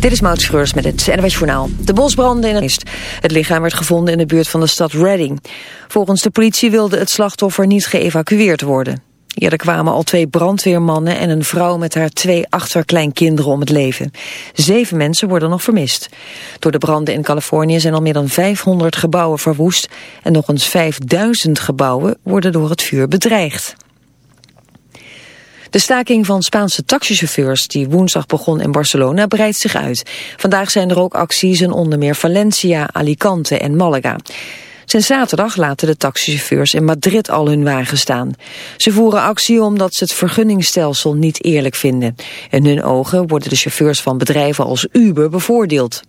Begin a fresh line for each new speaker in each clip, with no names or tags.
Dit is Maud Schreurs met het NWS Journaal. De bosbranden in het mist. Het lichaam werd gevonden in de buurt van de stad Reading. Volgens de politie wilde het slachtoffer niet geëvacueerd worden. Eerder kwamen al twee brandweermannen en een vrouw met haar twee achterkleinkinderen om het leven. Zeven mensen worden nog vermist. Door de branden in Californië zijn al meer dan 500 gebouwen verwoest... en nog eens 5000 gebouwen worden door het vuur bedreigd. De staking van Spaanse taxichauffeurs die woensdag begon in Barcelona breidt zich uit. Vandaag zijn er ook acties in onder meer Valencia, Alicante en Malaga. Sinds zaterdag laten de taxichauffeurs in Madrid al hun wagen staan. Ze voeren actie omdat ze het vergunningsstelsel niet eerlijk vinden. In hun ogen worden de chauffeurs van bedrijven als Uber bevoordeeld.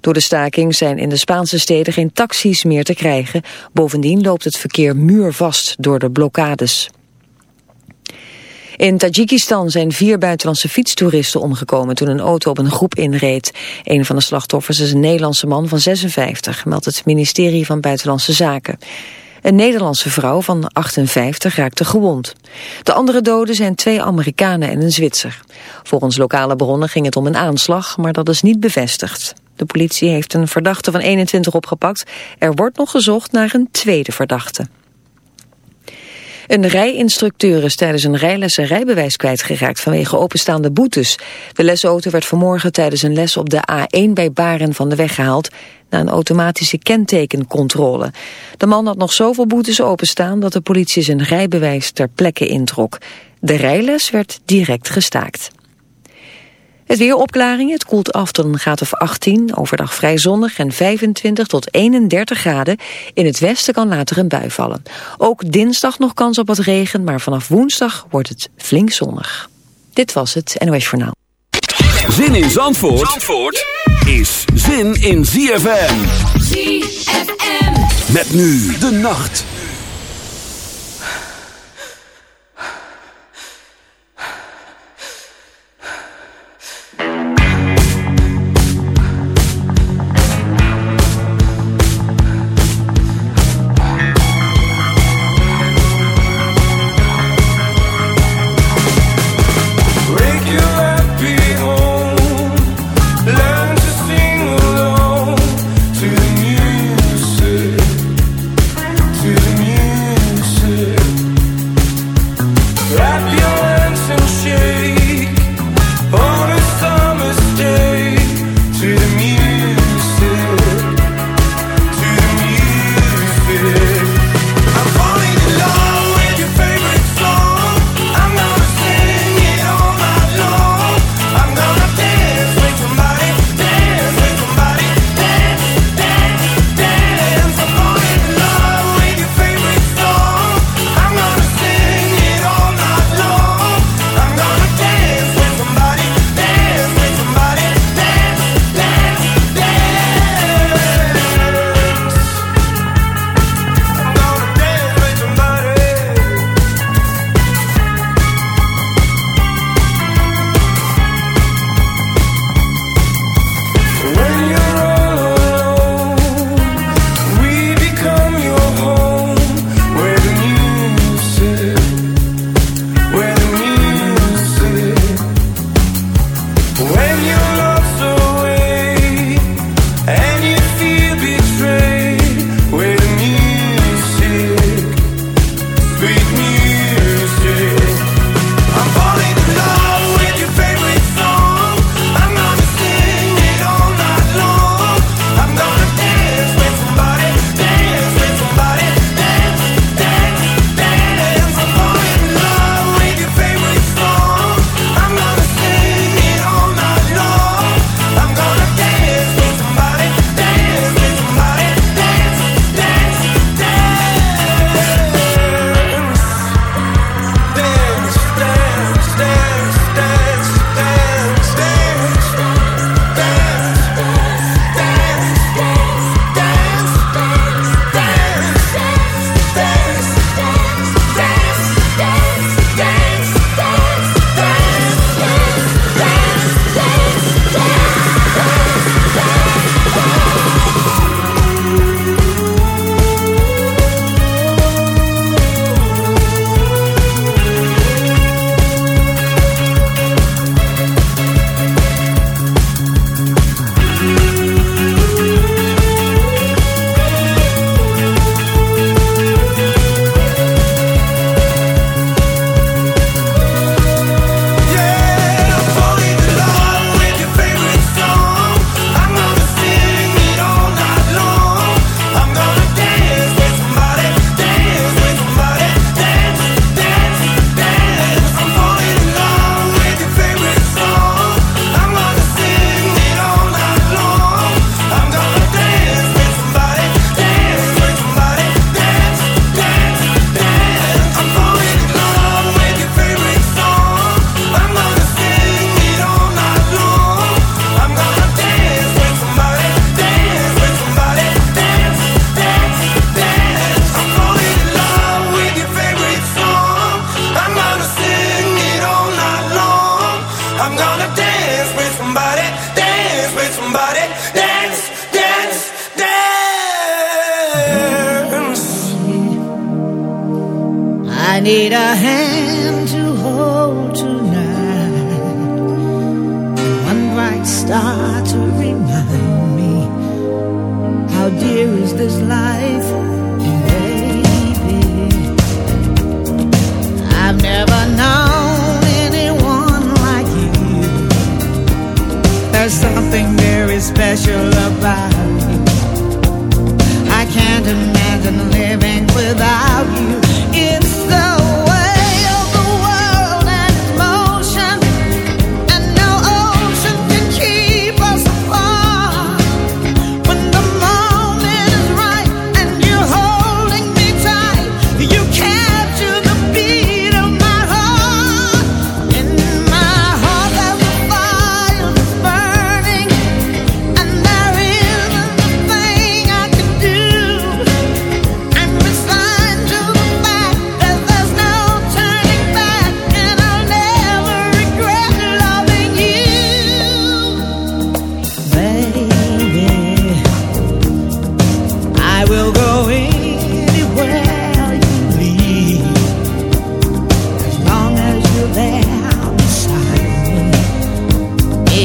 Door de staking zijn in de Spaanse steden geen taxis meer te krijgen. Bovendien loopt het verkeer muurvast door de blokkades. In Tajikistan zijn vier buitenlandse fietstoeristen omgekomen toen een auto op een groep inreed. Een van de slachtoffers is een Nederlandse man van 56, meldt het ministerie van Buitenlandse Zaken. Een Nederlandse vrouw van 58 raakte gewond. De andere doden zijn twee Amerikanen en een Zwitser. Volgens lokale bronnen ging het om een aanslag, maar dat is niet bevestigd. De politie heeft een verdachte van 21 opgepakt. Er wordt nog gezocht naar een tweede verdachte. Een rijinstructeur is tijdens een rijles een rijbewijs kwijtgeraakt vanwege openstaande boetes. De lesauto werd vanmorgen tijdens een les op de A1 bij Baren van de weg gehaald na een automatische kentekencontrole. De man had nog zoveel boetes openstaan dat de politie zijn rijbewijs ter plekke introk. De rijles werd direct gestaakt. Het weer opklaringen, het koelt af tot een graad of 18, overdag vrij zonnig en 25 tot 31 graden. In het westen kan later een bui vallen. Ook dinsdag nog kans op wat regen, maar vanaf woensdag wordt het flink zonnig. Dit was het NOS Journaal.
Zin in Zandvoort, Zandvoort is zin in ZFM.
ZFM.
Met nu de nacht.
When you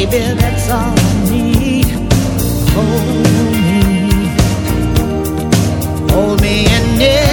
Baby, that's all I need. Hold me, hold me and yeah.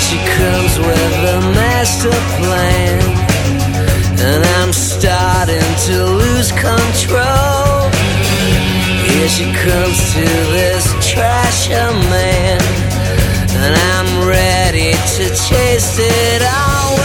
She comes with a master plan. And I'm starting to lose control. Here she comes to this trashy man. And I'm ready to chase it all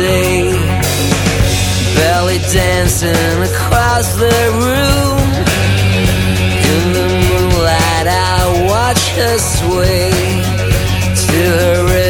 day Belly dancing across the room. In the moonlight I watch her sway To her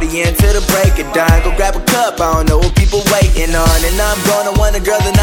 partying till the break of dawn. Go grab a cup, I don't know what people waiting on. And I'm gonna want a girl that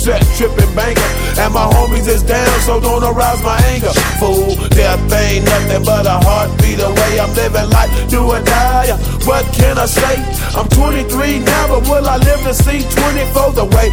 set tripping banker. And my homies is down, so don't arouse my anger. Fool, death ain't nothing but a heartbeat away. I'm living life, do or die. What can I say? I'm 23 now, but will I live to see 24? The way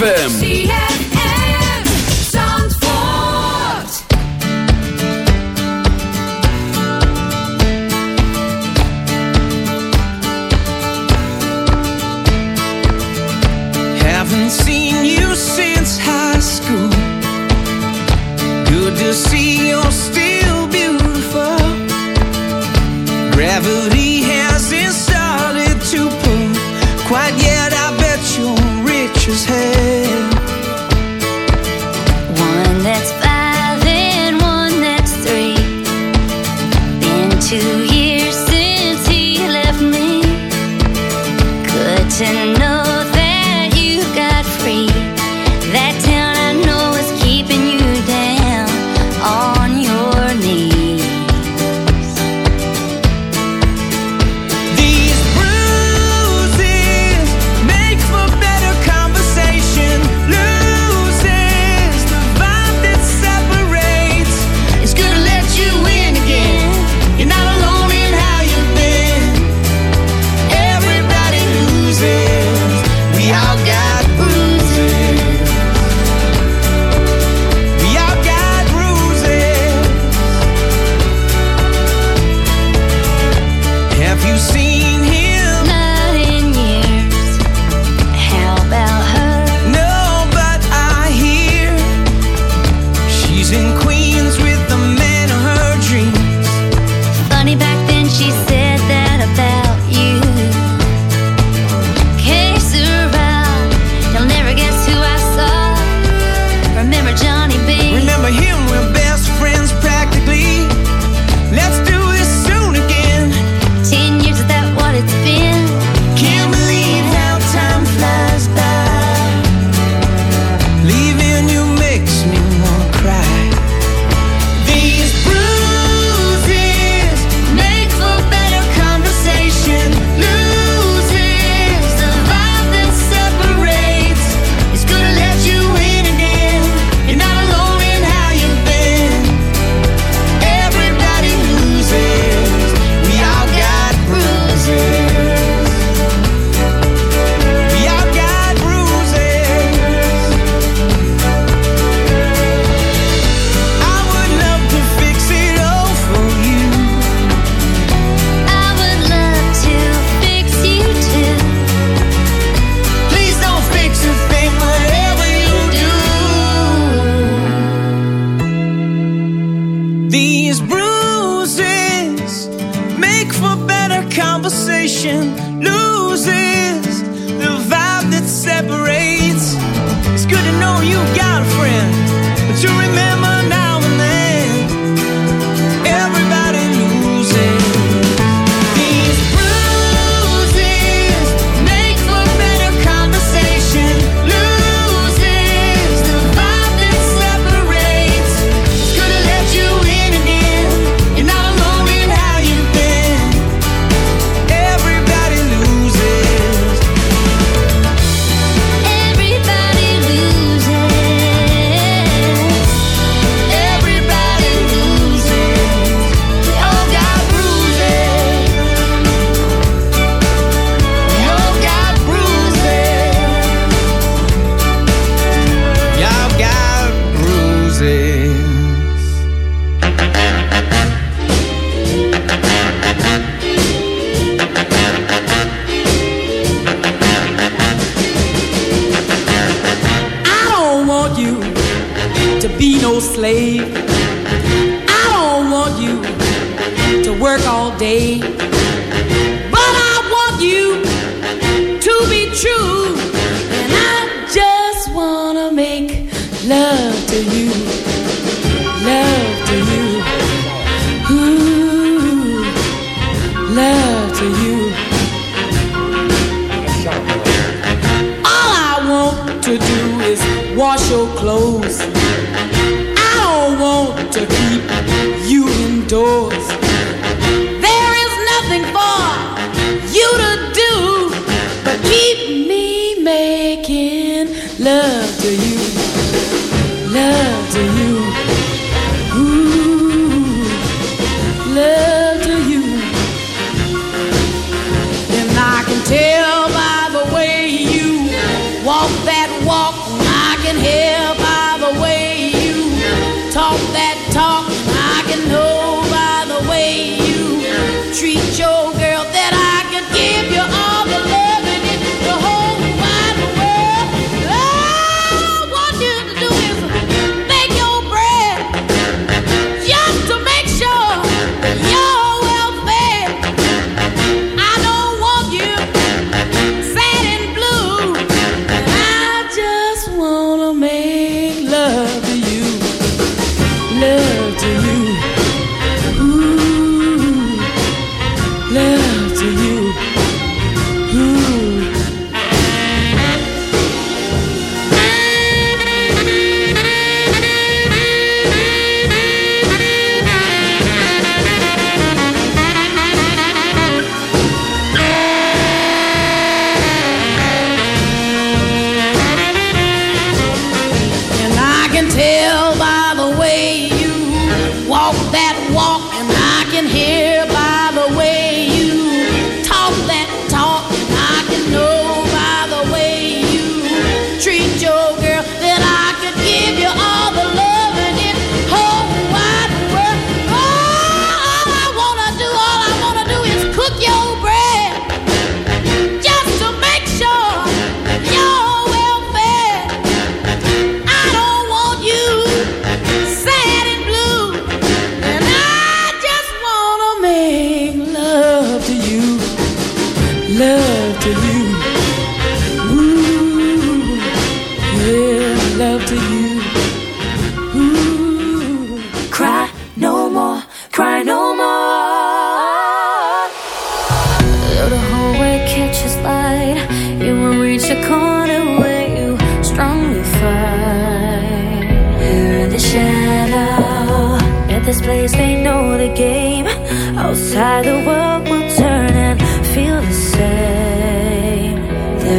ZFM.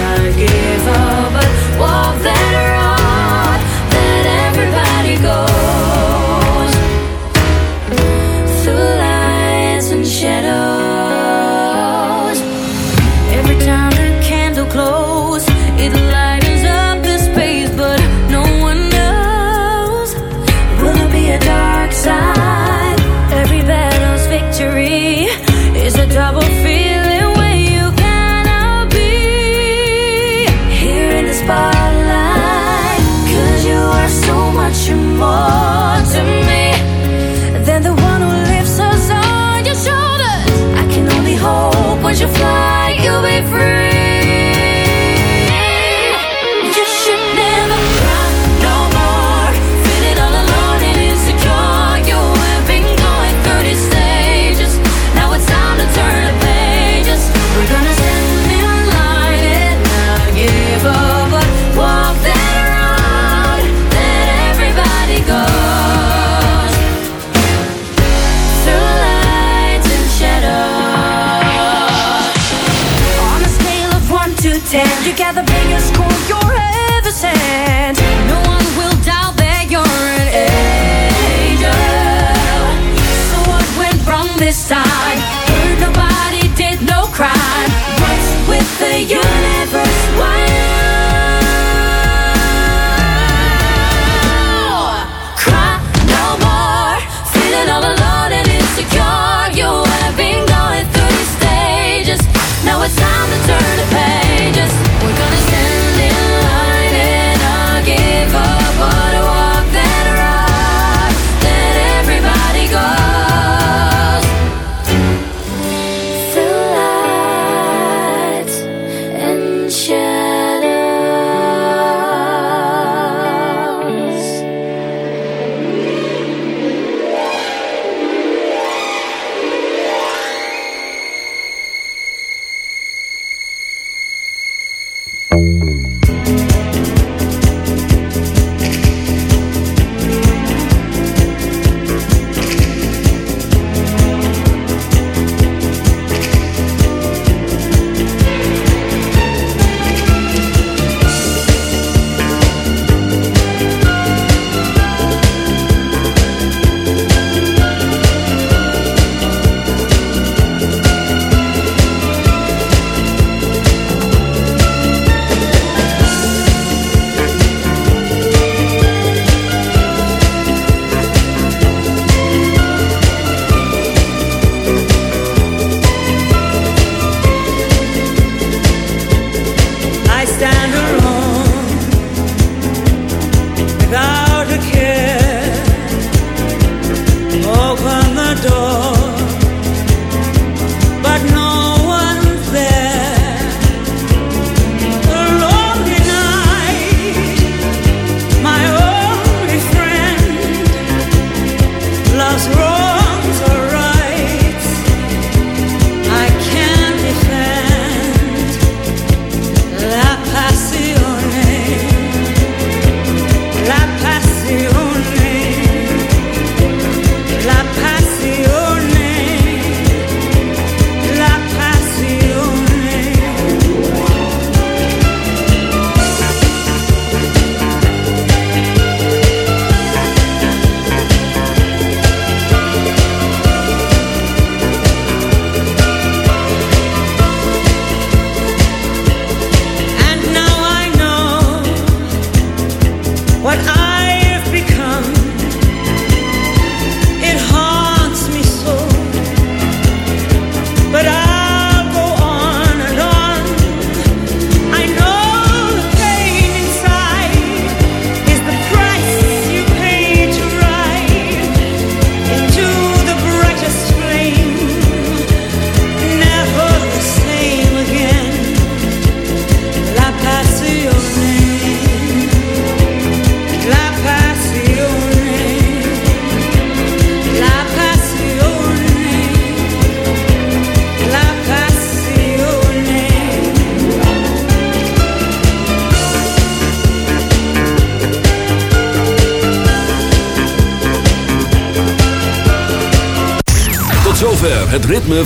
I give up. this time.